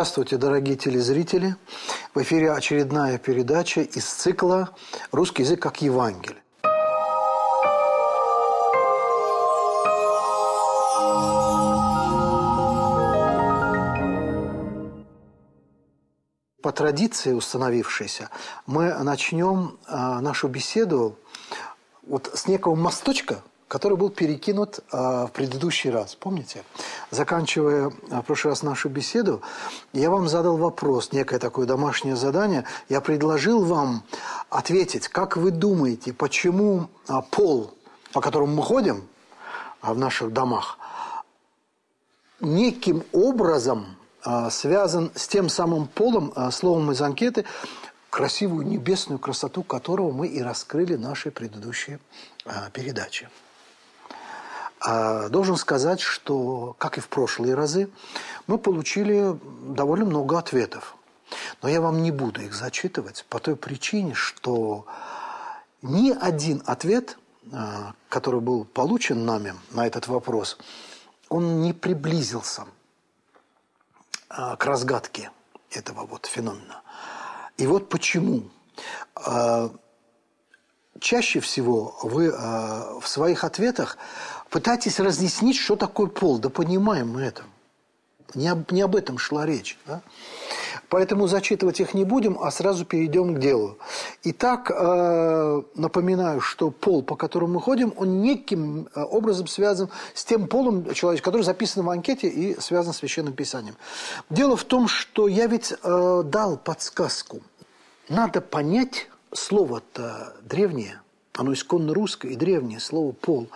Здравствуйте, дорогие телезрители! В эфире очередная передача из цикла «Русский язык как Евангелие». По традиции установившейся, мы начнем а, нашу беседу вот с некого мосточка, который был перекинут а, в предыдущий раз. Помните? Заканчивая а, в прошлый раз нашу беседу, я вам задал вопрос, некое такое домашнее задание. Я предложил вам ответить, как вы думаете, почему а, пол, по которому мы ходим в наших домах, неким образом связан с тем самым полом, словом из анкеты, красивую небесную красоту которого мы и раскрыли в нашей предыдущей а. Должен сказать, что, как и в прошлые разы, мы получили довольно много ответов. Но я вам не буду их зачитывать по той причине, что ни один ответ, который был получен нами на этот вопрос, он не приблизился – а, к разгадке этого вот феномена. И вот почему. А, чаще всего вы в своих ответах пытаетесь разъяснить, что такое пол. Да понимаем мы это. Не об, не об этом шла речь. Да? Поэтому зачитывать их не будем, а сразу перейдем к делу. Итак, э, напоминаю, что пол, по которому мы ходим, он неким э, образом связан с тем полом человека, который записан в анкете и связан с Священным Писанием. Дело в том, что я ведь э, дал подсказку. Надо понять слово-то древнее – оно исконно русское и древнее слово «пол».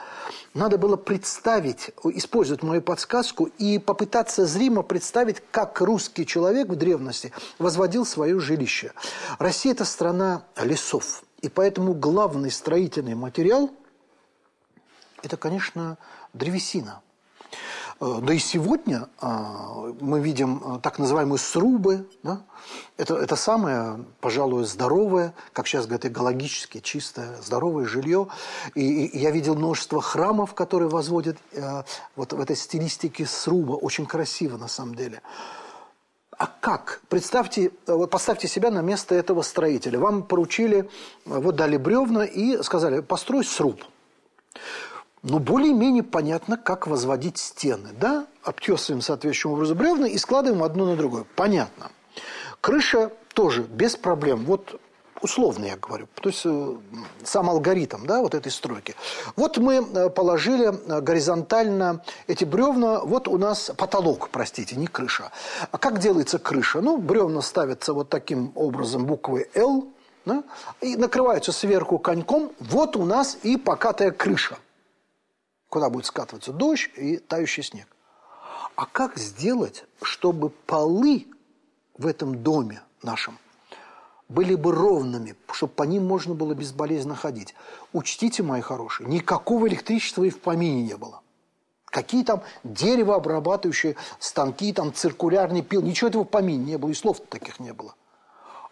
Надо было представить, использовать мою подсказку и попытаться зримо представить, как русский человек в древности возводил свое жилище. Россия – это страна лесов, и поэтому главный строительный материал – это, конечно, древесина. Э, да и сегодня а, мы видим э, так называемые срубы. Да? Это, это самое, пожалуй, здоровое, как сейчас говорят, экологически чистое, здоровое жилье. И, и я видел множество храмов, которые возводят э, вот в этой стилистике сруба. Очень красиво на самом деле. А как? Представьте, вот поставьте себя на место этого строителя. Вам поручили, вот дали бревна и сказали, построй сруб но более-менее понятно, как возводить стены. Да, обтесываем соответствующим образом бревна и складываем одно на другое. Понятно. Крыша тоже без проблем. Вот условно я говорю, то есть э, сам алгоритм да, вот этой стройки. Вот мы э, положили э, горизонтально эти бревна, вот у нас потолок, простите, не крыша. А как делается крыша? Ну, бревна ставятся вот таким образом буквой «Л», да, и накрываются сверху коньком, вот у нас и покатая крыша куда будет скатываться дождь и тающий снег. А как сделать, чтобы полы в этом доме нашем были бы ровными, чтобы по ним можно было безболезненно ходить? Учтите, мои хорошие, никакого электричества и в помине не было. Какие там деревообрабатывающие станки, там циркулярный пил, ничего этого в помине не было, и слов таких не было.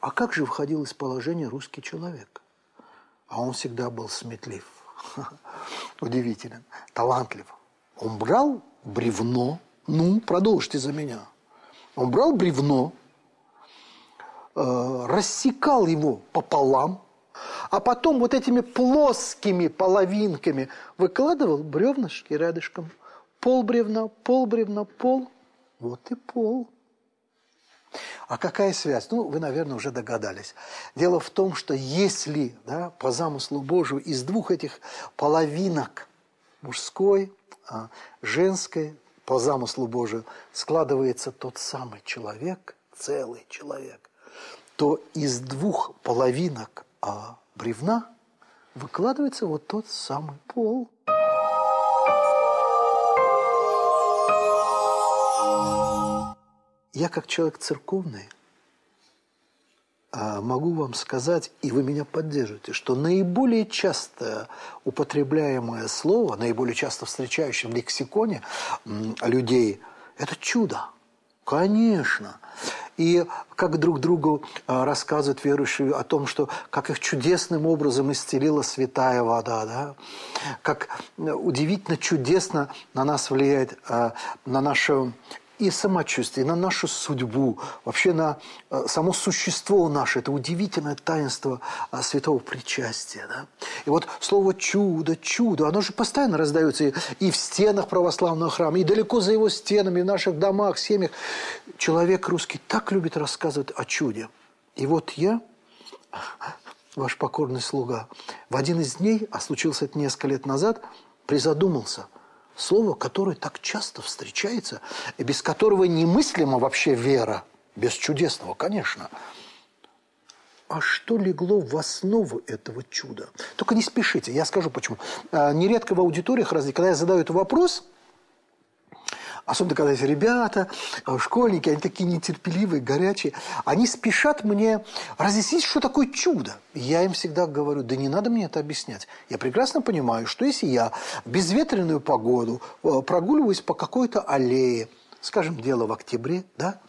А как же входил из положения русский человек? А он всегда был сметлив. удивителен, талантлив. Он брал бревно, ну, продолжите за меня. Он брал бревно, э, рассекал его пополам, а потом вот этими плоскими половинками выкладывал бревнышки рядышком. Пол бревна, пол бревна, пол. Вот и пол. А какая связь? Ну, вы, наверное, уже догадались. Дело в том, что если да, по замыслу Божию из двух этих половинок, мужской, а женской, по замыслу Божию, складывается тот самый человек, целый человек, то из двух половинок а, бревна выкладывается вот тот самый пол – Я как человек церковный а, могу вам сказать, и вы меня поддержите, что наиболее часто употребляемое слово, наиболее часто встречающее в лексиконе людей, это чудо. Конечно. И как друг другу а, рассказывают верующие о том, что как их чудесным образом исцелила святая вода, да? как удивительно чудесно на нас влияет, а, на нашу и самочувствие, на нашу судьбу, вообще на э, само существо наше. Это удивительное таинство э, святого причастия. Да? И вот слово «чудо», «чудо», оно же постоянно раздается и, в стенах православного храма, и далеко за его стенами, в наших домах, семьях. Человек русский так любит рассказывать о чуде. И вот я, ваш покорный слуга, в один из дней, а случилось это несколько лет назад, призадумался – Слово, которое так часто встречается, и без которого немыслима вообще вера, без чудесного, конечно. А что легло в основу этого чуда? Только не спешите, я скажу почему. А, нередко в аудиториях, когда я задаю этот вопрос, особенно когда эти ребята, э, школьники, они такие нетерпеливые, горячие, они спешат мне разъяснить, что такое чудо. Я им всегда говорю, да не надо мне это объяснять. Я прекрасно понимаю, что если я в безветренную погоду э, прогуливаюсь по какой-то аллее, скажем, дело в октябре, да,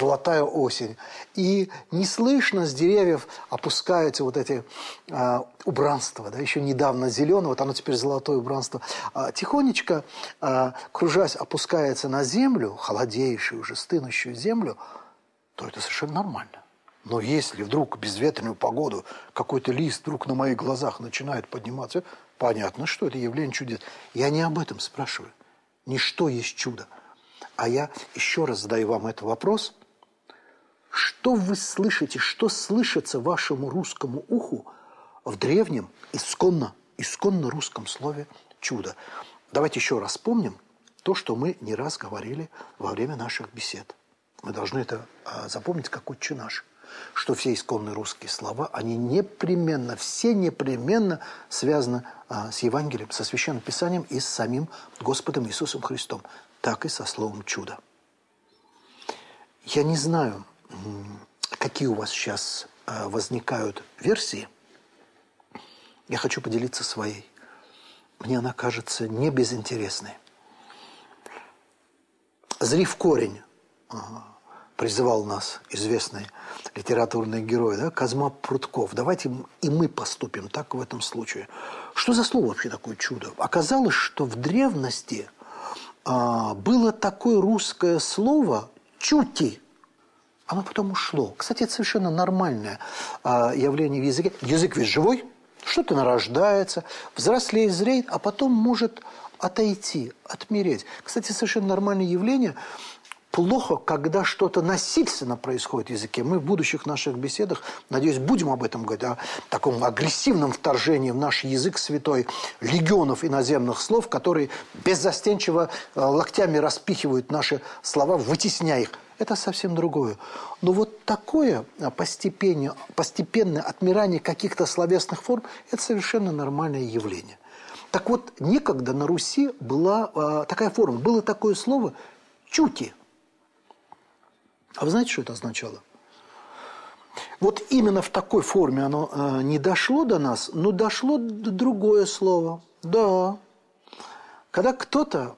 золотая осень. И не слышно с деревьев опускаются вот эти э, убранства, да, еще недавно зеленое, вот оно теперь золотое убранство. А, тихонечко, э, кружась, опускается на землю, холодеющую уже, стынущую землю, то это совершенно нормально. Но если вдруг безветренную погоду какой-то лист вдруг на моих глазах начинает подниматься, понятно, что это явление чудес. Я не об этом спрашиваю. Ничто есть чудо. А я еще раз задаю вам этот вопрос. Что вы слышите, что слышится вашему русскому уху в древнем, исконно, исконно русском слове «чудо»? Давайте еще раз вспомним то, что мы не раз говорили во время наших бесед. Мы должны это а, запомнить как отче наш что все исконные русские слова, они непременно, все непременно связаны а, с Евангелием, со Священным Писанием и с самим Господом Иисусом Христом так и со словом «чудо». Я не знаю, какие у вас сейчас э, возникают версии. Я хочу поделиться своей. Мне она кажется не безинтересной. «Зри в корень» призывал нас известный литературный герой, да, Казма Прутков. Давайте и мы поступим так в этом случае. Что за слово вообще такое чудо? Оказалось, что в древности – а, было такое русское слово «чути». Оно потом ушло. Кстати, это совершенно нормальное а, явление в языке. Язык ведь живой, что-то нарождается, взрослеет, зреет, а потом может отойти, отмереть. Кстати, совершенно нормальное явление – плохо, когда что-то насильственно происходит в языке. Мы в будущих наших беседах, надеюсь, будем об этом говорить, о таком агрессивном вторжении в наш язык святой легионов иноземных слов, которые беззастенчиво э, локтями распихивают наши слова, вытесняя их. Это совсем другое. Но вот такое постепенное, постепенное отмирание каких-то словесных форм – это совершенно нормальное явление. Так вот, некогда на Руси была э, такая форма, было такое слово «чути». А вы знаете, что это означало? Вот именно в такой форме оно э, не дошло до нас, но дошло другое слово. Да. Когда кто-то,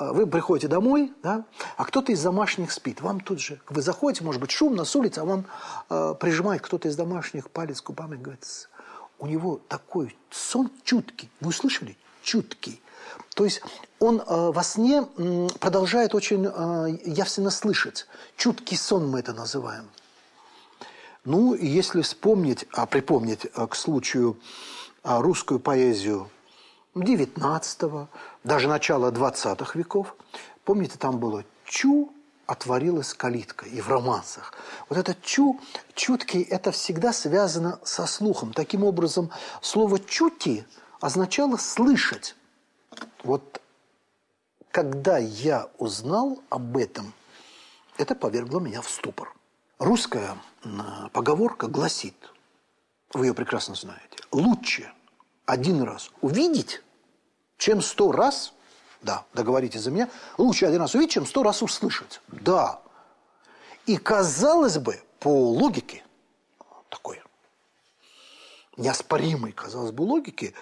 вы приходите домой, да, а кто-то из домашних спит, вам тут же, вы заходите, может быть, шумно с улицы, а вам э, прижимает кто-то из домашних палец к губам и говорит, у него такой сон чуткий. Вы услышали? Чуткий. То есть он э, во сне э, продолжает очень э, явственно слышать. Чуткий сон мы это называем. Ну, если вспомнить, а припомнить э, к случаю э, русскую поэзию XIX, даже начала XX веков, помните, там было «чу», отворилась калитка и в романсах. Вот это чу, чуткий, это всегда связано со слухом. Таким образом, слово чути означало слышать. Вот когда я узнал об этом, это повергло меня в ступор. Русская поговорка гласит, вы ее прекрасно знаете, лучше один раз увидеть, чем сто раз, да, договоритесь за меня, лучше один раз увидеть, чем сто раз услышать. Да. И казалось бы, по логике, такой неоспоримой, казалось бы, логике,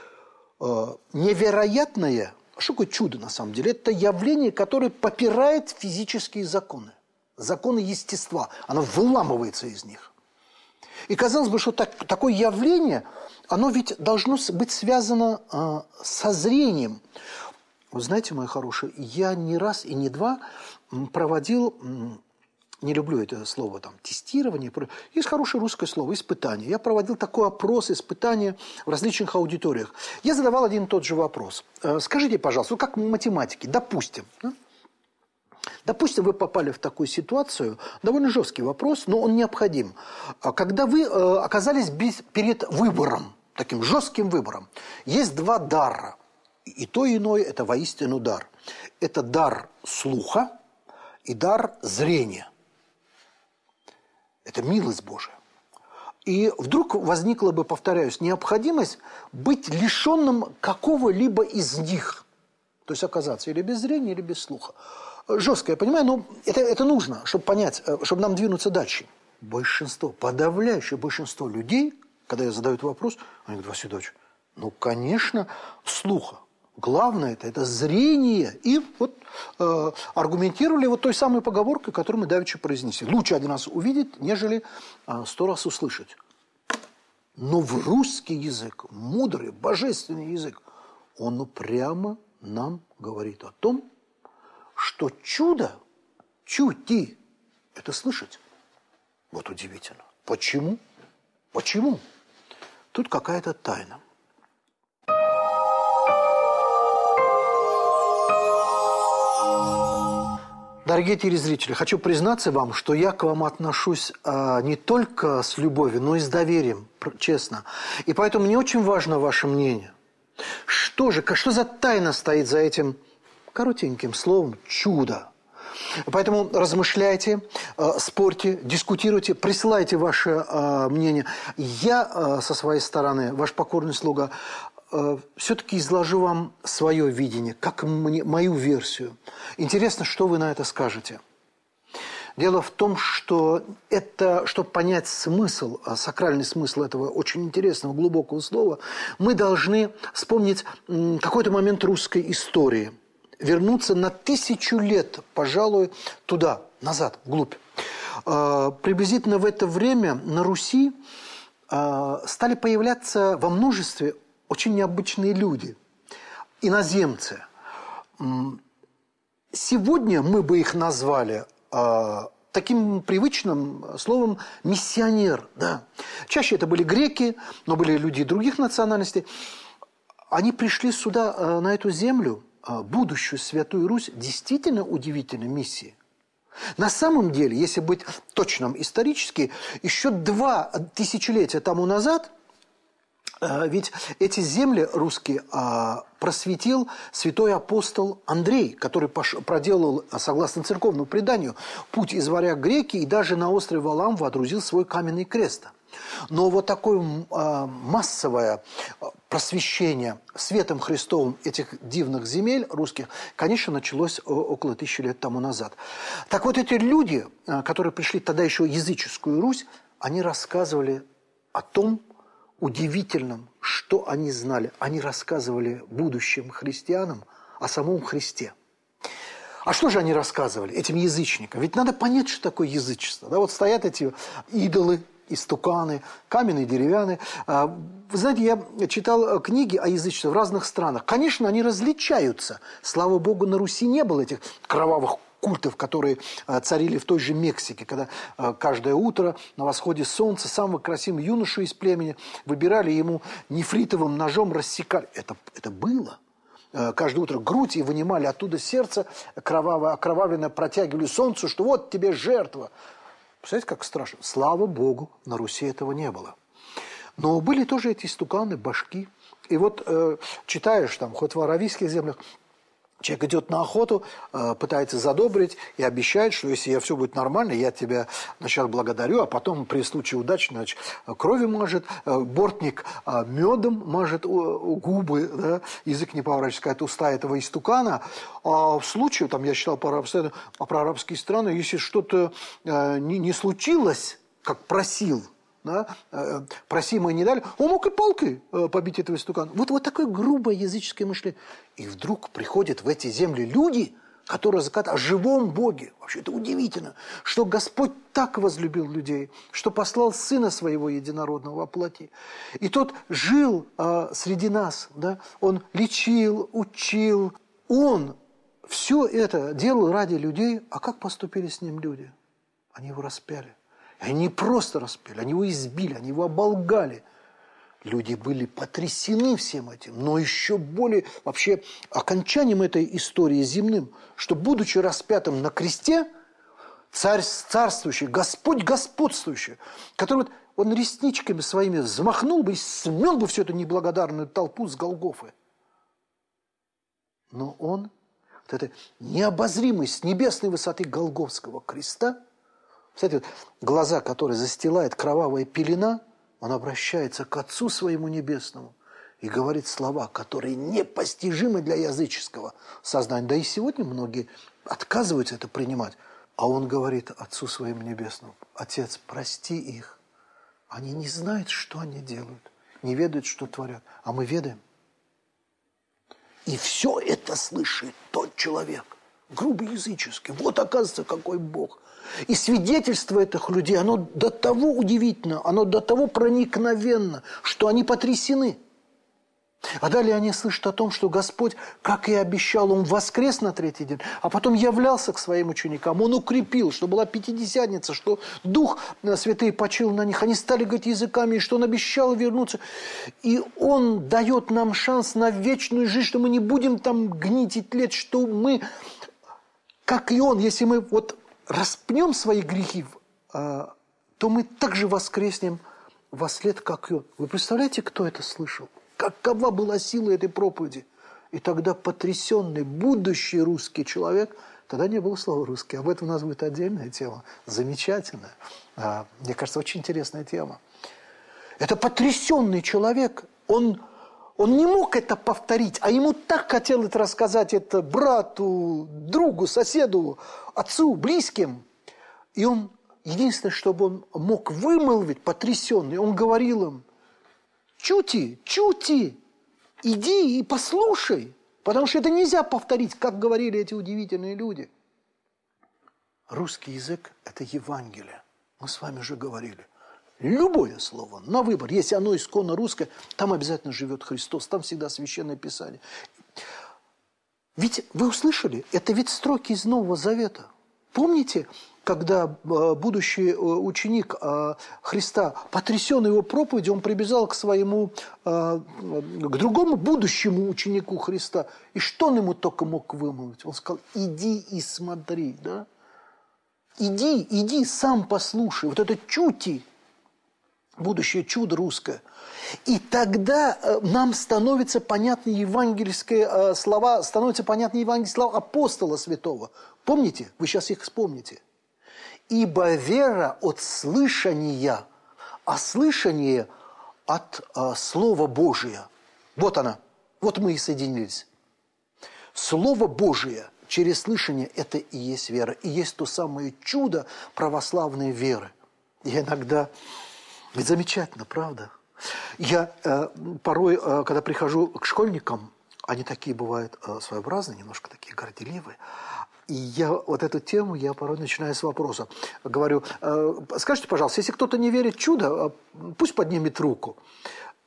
э, невероятное что такое чудо на самом деле? Это явление, которое попирает физические законы. Законы естества. Оно выламывается из них. И казалось бы, что так, такое явление, оно ведь должно быть связано э, со зрением. Вот знаете, мой хороший, я не раз и не два проводил не люблю это слово, там, тестирование. Есть хорошее русское слово, испытание. Я проводил такой опрос, испытание в различных аудиториях. Я задавал один и тот же вопрос. Э, скажите, пожалуйста, ну, как математики, допустим? Допустим, вы попали в такую ситуацию, довольно жесткий вопрос, но он необходим. А когда вы э, оказались перед выбором, таким жестким выбором, есть два дара. И то, и иное – это воистину дар. Это дар слуха и дар зрения – это милость Божия. И вдруг возникла бы, повторяюсь, необходимость быть лишенным какого-либо из них. То есть оказаться или без зрения, или без слуха. Жестко, я понимаю, но это, это нужно, чтобы понять, э, чтобы нам двинуться дальше. Большинство, подавляющее большинство людей, когда я задаю этот вопрос, они говорят, Василий Иванович, ну, конечно, слуха. Главное это, это зрение. И вот э, аргументировали вот той самой поговоркой, которую мы давеча произнесли. Лучше один раз увидеть, нежели э, сто раз услышать. Но в русский язык, мудрый, божественный язык, он прямо нам говорит о том, что чудо, чути, это слышать. Вот удивительно. Почему? Почему? Тут какая-то тайна. Дорогие телезрители, хочу признаться вам, что я к вам отношусь а, не только с любовью, но и с доверием, честно. И поэтому мне очень важно ваше мнение. Что же, что за тайна стоит за этим коротеньким словом «чудо»? Поэтому размышляйте, а, спорьте, дискутируйте, присылайте ваше а, мнение. Я а, со своей стороны, ваш покорный слуга, Э, все-таки изложу вам свое видение, как мне, мою версию. Интересно, что вы на это скажете. Дело в том, что это, чтобы понять смысл, сакральный смысл этого очень интересного, глубокого слова, мы должны вспомнить какой-то момент русской истории, вернуться на тысячу лет, пожалуй, туда, назад, вглубь. Э, приблизительно в это время на Руси э, стали появляться во множестве очень необычные люди, иноземцы. Сегодня мы бы их назвали э, таким привычным словом «миссионер». Да. Чаще это были греки, но были люди других национальностей. Они пришли сюда, на эту землю, будущую Святую Русь, действительно удивительной миссией. На самом деле, если быть точным исторически, еще два тысячелетия тому назад – Э, ведь эти земли русские а, просветил святой апостол Андрей, который проделал, согласно церковному преданию, путь из варяг греки и даже на острове Валам водрузил свой каменный крест. Но вот такое а, массовое просвещение светом Христовым этих дивных земель русских, конечно, началось около тысячи лет тому назад. Так вот эти люди, а, которые пришли тогда еще языческую Русь, они рассказывали о том, удивительном, что они знали. Они рассказывали будущим христианам о самом Христе. А что же они рассказывали этим язычникам? Ведь надо понять, что такое язычество. Да, вот стоят эти идолы, истуканы, каменные, деревянные. А, вы знаете, я читал книги о язычестве в разных странах. Конечно, они различаются. Слава Богу, на Руси не было этих кровавых культов, которые э, царили в той же Мексике, когда э, каждое утро на восходе солнца самого красивого юношу из племени выбирали ему нефритовым ножом, рассекали. Это, это было. Э, каждое утро грудь и вынимали оттуда сердце кровавое, окровавленное, протягивали солнцу, что вот тебе жертва. Представляете, как страшно? Слава Богу, на Руси этого не было. Но были тоже эти стуканы, башки. И вот э, читаешь там, хоть в аравийских землях, Человек идет на охоту, э, пытается задобрить и обещает, что если все будет нормально, я тебя сначала благодарю, а потом при случае удачи значит, крови мажет, э, бортник э, медом мажет губы, да, язык не поворачивается, уста этого истукана. А в случае, там я читал про арабские, страны, если что-то не случилось, как просил – да, э, просимое не дали, он мог и палкой э, побить этого истукана. Вот, вот такое грубое языческое мышление. И вдруг приходят в эти земли люди, которые закатывают о живом Боге. Вообще это удивительно, что Господь так возлюбил людей, что послал Сына Своего Единородного во плоти. И тот жил э, среди нас, да? он лечил, учил, Он все это делал ради людей, а как поступили с ним люди? Они его распяли. Они не просто распяли, они его избили, они его оболгали. Люди были потрясены всем этим, но еще более вообще окончанием этой истории земным, что будучи распятым на кресте, царь царствующий, Господь господствующий, который вот он ресничками своими взмахнул бы и смел бы всю эту неблагодарную толпу с Голгофы. Но он, вот этой необозримой с небесной высоты Голговского креста, кстати, глаза, которые застилает кровавая пелена, он обращается к Отцу своему Небесному и говорит слова, которые непостижимы для языческого сознания. Да и сегодня многие отказываются это принимать. А он говорит Отцу своему Небесному, Отец, прости их, они не знают, что они делают, не ведают, что творят, а мы ведаем. И все это слышит тот человек, грубый языческий. Вот оказывается, какой Бог. И свидетельство этих людей, оно до того удивительно, оно до того проникновенно, что они потрясены – а далее они слышат о том, что Господь, как и обещал, Он воскрес на третий день, а потом являлся к своим ученикам. Он укрепил, что была Пятидесятница, что Дух Святый почил на них. Они стали говорить языками, и что Он обещал вернуться. И Он дает нам шанс на вечную жизнь, что мы не будем там гнить и тлеть, что мы, как и Он, если мы вот распнем свои грехи, а, то мы также воскреснем во след, как и Он. Вы представляете, кто это слышал? Какова была сила этой проповеди? И тогда потрясенный будущий русский человек, тогда не было слова русский, об этом у нас будет отдельная тема, замечательная, а, мне кажется, очень интересная тема. Это потрясенный человек, он, он не мог это повторить, а ему так хотел это рассказать это брату, другу, соседу, отцу, близким. И он, единственное, чтобы он мог вымолвить, потрясенный, он говорил им, Чути, чути, иди и послушай, потому что это нельзя повторить, как говорили эти удивительные люди. Русский язык – это Евангелие. Мы с вами уже говорили. Любое слово на выбор, если оно исконно русское, там обязательно живет Христос, там всегда Священное Писание. Ведь вы услышали, это ведь строки из Нового Завета. Помните, когда э, будущий э, ученик э, Христа, потрясен его проповедью, он прибежал к своему, к другому будущему ученику Христа. И что он ему только мог вымолвить? Он сказал, иди и смотри, да? Иди, иди, сам послушай. Вот это чути, будущее чудо русское. И тогда нам становятся понятны евангельские слова, становятся понятны евангельские слова апостола святого. Помните? Вы сейчас их вспомните. Ибо вера от слышания, а слышание от а, Слова Божия. Вот она. Вот мы и соединились. Слово Божие через слышание – это и есть вера. И есть то самое чудо православной веры. И иногда... Ведь замечательно, правда? Я э, порой, э, когда прихожу к школьникам, они такие бывают э, своеобразные, немножко такие горделивые – и я вот эту тему я порой начинаю с вопроса. Говорю, э, скажите, пожалуйста, если кто-то не верит в чудо, э, пусть поднимет руку.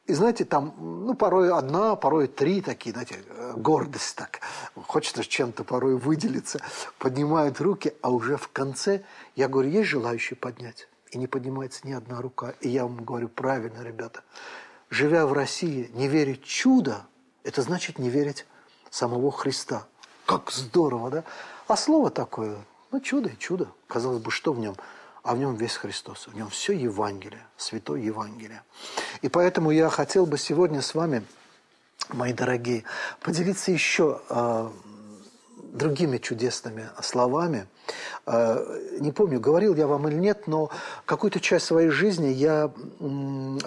И знаете, там, ну, порой одна, порой три такие, знаете, э, гордость так. Хочется чем-то порой выделиться. Поднимают руки, а уже в конце я говорю, есть желающие поднять? И не поднимается ни одна рука. И я вам говорю, правильно, ребята, живя в России, не верить чудо, это значит не верить самого Христа. Как здорово, да? А слово такое, ну чудо и чудо. Казалось бы, что в нем? А в нем весь Христос. В нем все Евангелие, Святое Евангелие. И поэтому я хотел бы сегодня с вами, мои дорогие, поделиться еще э, другими чудесными словами. Э, не помню, говорил я вам или нет, но какую-то часть своей жизни я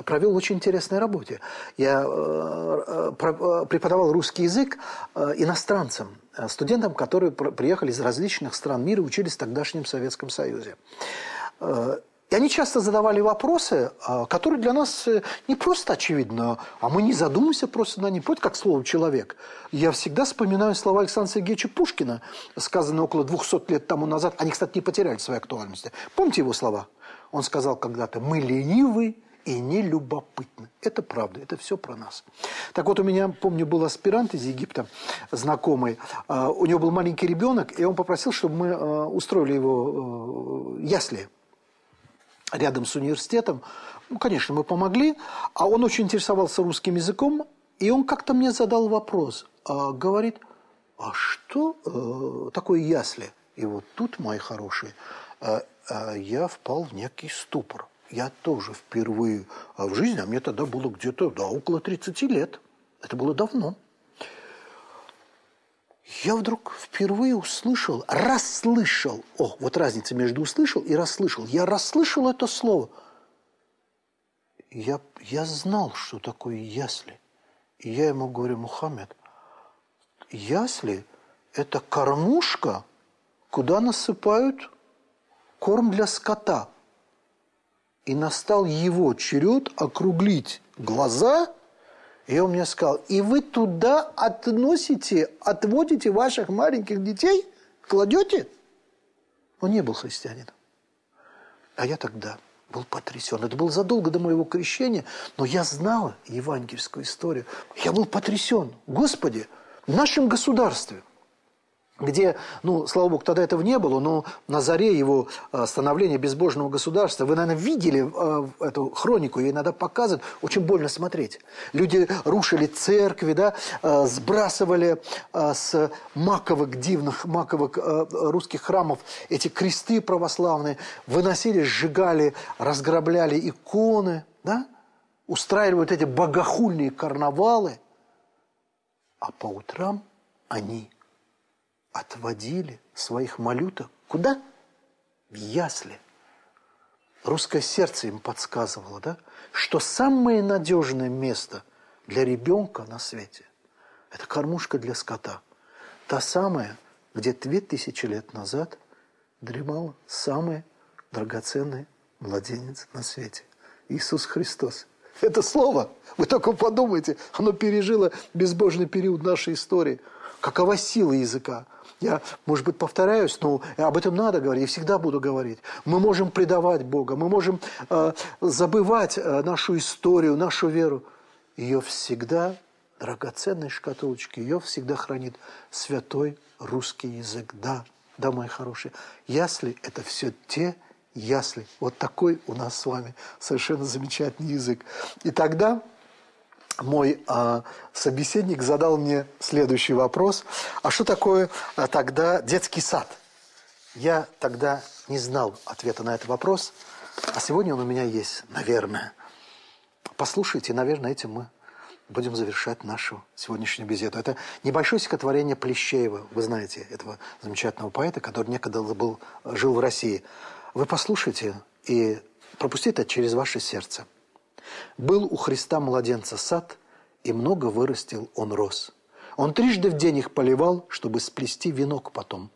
провел в очень интересной работе. Я э, э, преподавал русский язык иностранцам, студентам, которые приехали из различных стран мира и учились в тогдашнем Советском Союзе. Они часто задавали вопросы, а, которые для нас э, не просто очевидны, а мы не задумываемся просто на них. Вот как слово «человек». Я всегда вспоминаю слова Александра Сергеевича Пушкина, сказанные около 200 лет тому назад. Они, кстати, не потеряли своей актуальности. Помните его слова? Он сказал когда-то «Мы ленивы и не любопытны. Это правда, это все про нас. Так вот, у меня, помню, был аспирант из Египта, знакомый. А, у него был маленький ребенок, и он попросил, чтобы мы а, устроили его э, ясли рядом с университетом. Ну, конечно, мы помогли. А он очень интересовался русским языком, и он как-то мне задал вопрос. Говорит, а что э, такое ясли? И вот тут, мои хорошие, я впал в некий ступор я тоже впервые а в жизни, а мне тогда было где-то, да, около 30 лет. Это было давно. Я вдруг впервые услышал, расслышал. О, вот разница между услышал и расслышал. Я расслышал это слово. Я, я знал, что такое ясли. И я ему говорю, Мухаммед, ясли – это кормушка, куда насыпают корм для скота – и настал его черед округлить глаза, и он мне сказал, и вы туда относите, отводите ваших маленьких детей, кладете? Он не был христианином. А я тогда был потрясен. Это было задолго до моего крещения, но я знал евангельскую историю. Я был потрясен. Господи, в нашем государстве – где, ну, слава богу, тогда этого не было, но на заре его э, становления безбожного государства, вы, наверное, видели э, эту хронику, ей надо показывать, очень больно смотреть. Люди рушили церкви, да, э, сбрасывали с маковых, дивных маковых русских храмов эти кресты православные, выносили, сжигали, разграбляли иконы, да, устраивали вот эти богохульные карнавалы, а по утрам они отводили своих малюток куда? В ясли. Русское сердце им подсказывало, да, что самое надежное место для ребенка на свете – это кормушка для скота. Та самая, где две тысячи лет назад дремал самый драгоценный младенец на свете – Иисус Христос. Это слово, вы только подумайте, оно пережило безбожный период нашей истории. Какова сила языка? Я, может быть, повторяюсь, но об этом надо говорить, и всегда буду говорить. Мы можем предавать Бога, мы можем э, забывать э, нашу историю, нашу веру. Ее всегда, драгоценной шкатулочки, ее всегда хранит святой русский язык. Да, да, мои хорошие, ясли – это все те ясли. Вот такой у нас с вами совершенно замечательный язык. И тогда мой а, собеседник задал мне следующий вопрос. А что такое а, тогда детский сад? Я тогда не знал ответа на этот вопрос, а сегодня он у меня есть, наверное. Послушайте, наверное, этим мы будем завершать нашу сегодняшнюю беседу. Это небольшое стихотворение Плещеева, вы знаете, этого замечательного поэта, который некогда был, жил в России. Вы послушайте и пропустите это через ваше сердце. Был у Христа младенца сад, и много вырастил он рос. Он трижды в день их поливал, чтобы сплести венок потом.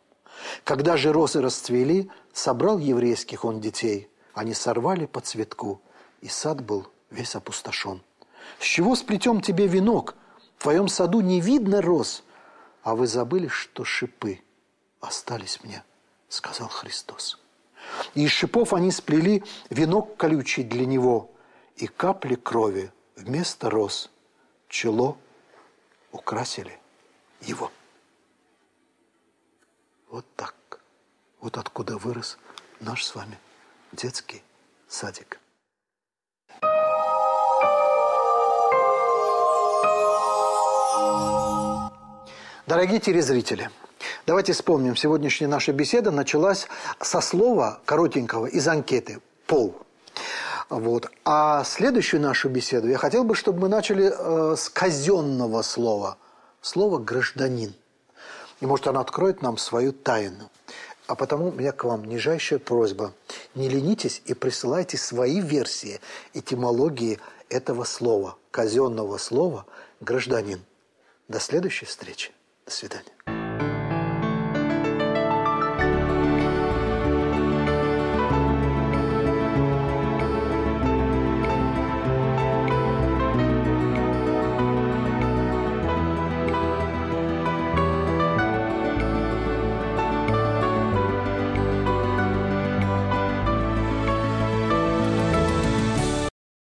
Когда же розы расцвели, собрал еврейских он детей. Они сорвали по цветку, и сад был весь опустошен. С чего сплетем тебе венок? В твоем саду не видно роз. А вы забыли, что шипы остались мне, сказал Христос. И из шипов они сплели венок колючий для него – и капли крови вместо роз чело украсили его. Вот так. Вот откуда вырос наш с вами детский садик. Дорогие телезрители, давайте вспомним, сегодняшняя наша беседа началась со слова коротенького из анкеты «пол». Вот. А следующую нашу беседу я хотел бы, чтобы мы начали э, с казенного слова. Слово «гражданин». И может, оно откроет нам свою тайну. А потому у меня к вам нижайшая просьба. Не ленитесь и присылайте свои версии этимологии этого слова, казенного слова «гражданин». До следующей встречи. До свидания.